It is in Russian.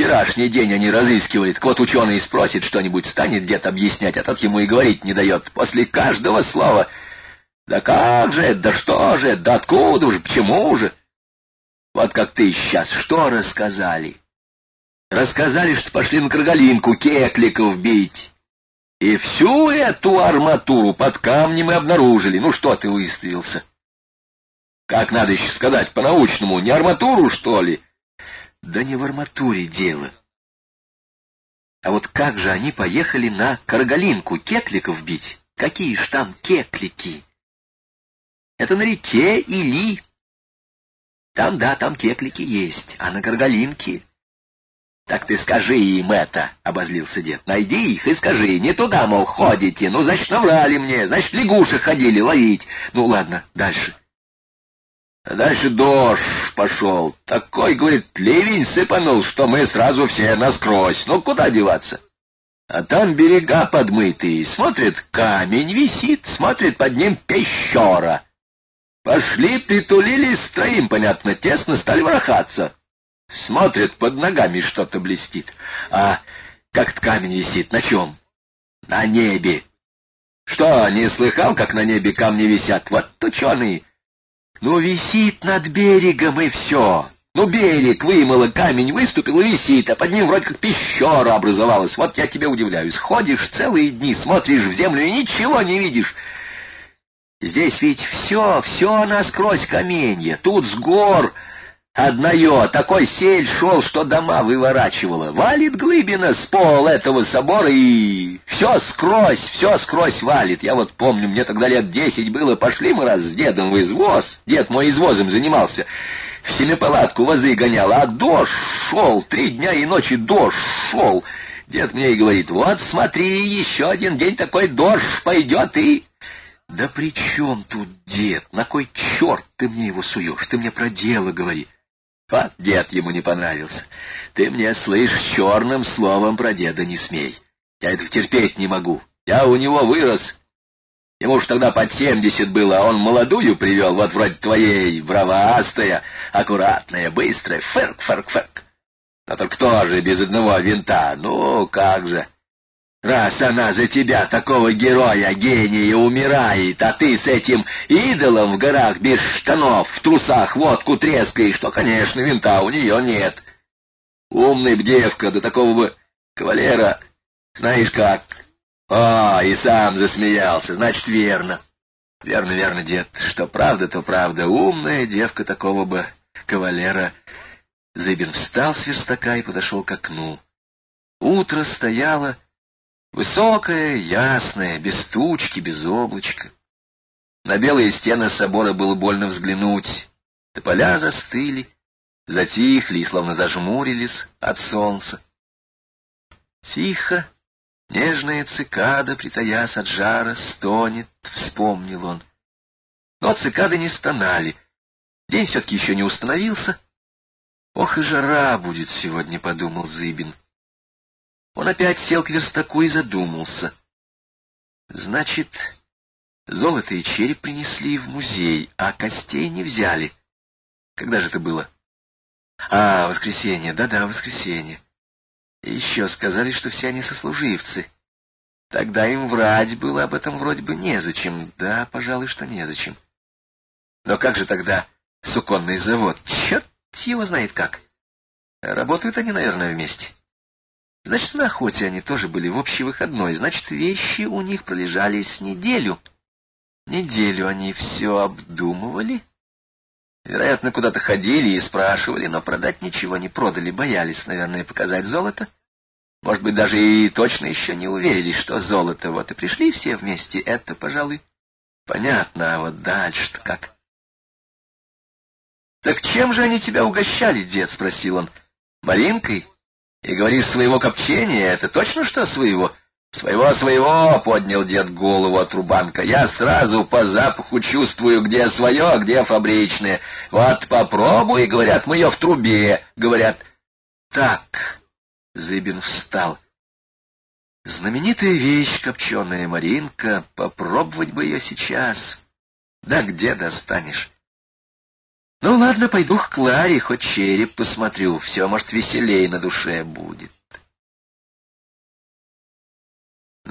Вчерашний день они разыскивали, так вот ученый спросит что-нибудь, станет дед объяснять, а тот ему и говорить не дает. После каждого слова «Да как же, да что же, да откуда же, почему же?» Вот как ты сейчас что рассказали? Рассказали, что пошли на Каргалинку кекликов бить. И всю эту арматуру под камнем мы обнаружили. Ну что ты выставился? Как надо еще сказать по-научному, не арматуру, что ли? Да не в арматуре дело. А вот как же они поехали на Каргалинку кекликов бить? Какие ж там кеклики? Это на реке Или. Там, да, там кеклики есть, а на Каргалинке... Так ты скажи им это, — обозлился дед. Найди их и скажи, не туда, мол, ходите. Ну, значит, наврали мне, значит, лягуши ходили ловить. Ну, ладно, дальше. А дальше дождь пошел. Такой, говорит, ливень сыпанул, что мы сразу все насквозь. Ну, куда деваться? А там берега подмытые. Смотрит, камень висит, смотрит под ним пещера. Пошли, притулились, строим, понятно, тесно, стали ворохаться. Смотрит, под ногами что-то блестит. А как камень висит, на чем? На небе. Что, не слыхал, как на небе камни висят? Вот ученые. Ну, висит над берегом, и все. Ну, берег вымыло, камень выступил и висит, а под ним вроде как пещера образовалась. Вот я тебе удивляюсь. Ходишь целые дни, смотришь в землю и ничего не видишь. Здесь ведь все, все насквозь каменья. Тут с гор одное, такой сель шел, что дома выворачивало. Валит глыбина с пол этого собора и все скрозь, все скрозь валит. Я вот помню, мне тогда лет десять было, пошли мы раз с дедом в извоз. Дед мой извозом занимался. В семипалатку возы гонял, а дождь шел, три дня и ночи дождь шел. Дед мне и говорит, вот смотри, еще один день такой дождь пойдет и... Да при чем тут дед? На кой черт ты мне его суешь? Ты мне про дело говори. Вот дед ему не понравился. Ты мне, слышь, черным словом про деда не смей. Я это терпеть не могу. Я у него вырос. Ему уж тогда под семьдесят было, а он молодую привел, вот вроде твоей, бравастая, аккуратная, быстрая, фырк-фырк-фырк. Но только тоже без одного винта. Ну, как же... Раз она за тебя, такого героя, гения, умирает, а ты с этим идолом в горах без штанов, в трусах водку трескаешь, то, конечно, винта у нее нет. Умная б девка, до такого бы кавалера, знаешь как. О, и сам засмеялся, значит, верно. Верно, верно, дед, что правда, то правда. Умная девка такого бы кавалера. Зыбин встал с верстака и подошел к окну. Утро стояло, Высокая, ясная, без тучки, без облачка. На белые стены собора было больно взглянуть. Тополя застыли, затихли и словно зажмурились от солнца. Тихо, нежная цикада, притаясь от жара, стонет, вспомнил он. Но цикады не стонали. День все-таки еще не установился. Ох и жара будет сегодня, — подумал Зыбин. Он опять сел к верстаку и задумался. Значит, золото и череп принесли в музей, а костей не взяли. Когда же это было? А, воскресенье, да-да, воскресенье. И еще сказали, что все они сослуживцы. Тогда им врать было об этом вроде бы незачем. Да, пожалуй, что незачем. Но как же тогда суконный завод? Черт его знает как. Работают они, наверное, вместе. Значит, на охоте они тоже были в общий выходной. Значит, вещи у них пролежали с неделю. Неделю они все обдумывали. Вероятно, куда-то ходили и спрашивали, но продать ничего не продали, боялись, наверное, показать золото. Может быть, даже и точно еще не уверились, что золото. Вот и пришли все вместе. Это, пожалуй, понятно. А вот дальше-то как? — Так чем же они тебя угощали, дед? — спросил он. — Малинкой? И говоришь, своего копчения, это точно что своего? Своего, своего, поднял дед голову от рубанка. Я сразу по запаху чувствую, где свое, а где фабричное. Вот попробуй, говорят, мы ее в трубе, говорят. Так, Зыбин встал. Знаменитая вещь, копченая Маринка, попробовать бы ее сейчас. Да где достанешь? Ну, ладно, пойду к Кларе, хоть череп посмотрю. Все, может, веселее на душе будет.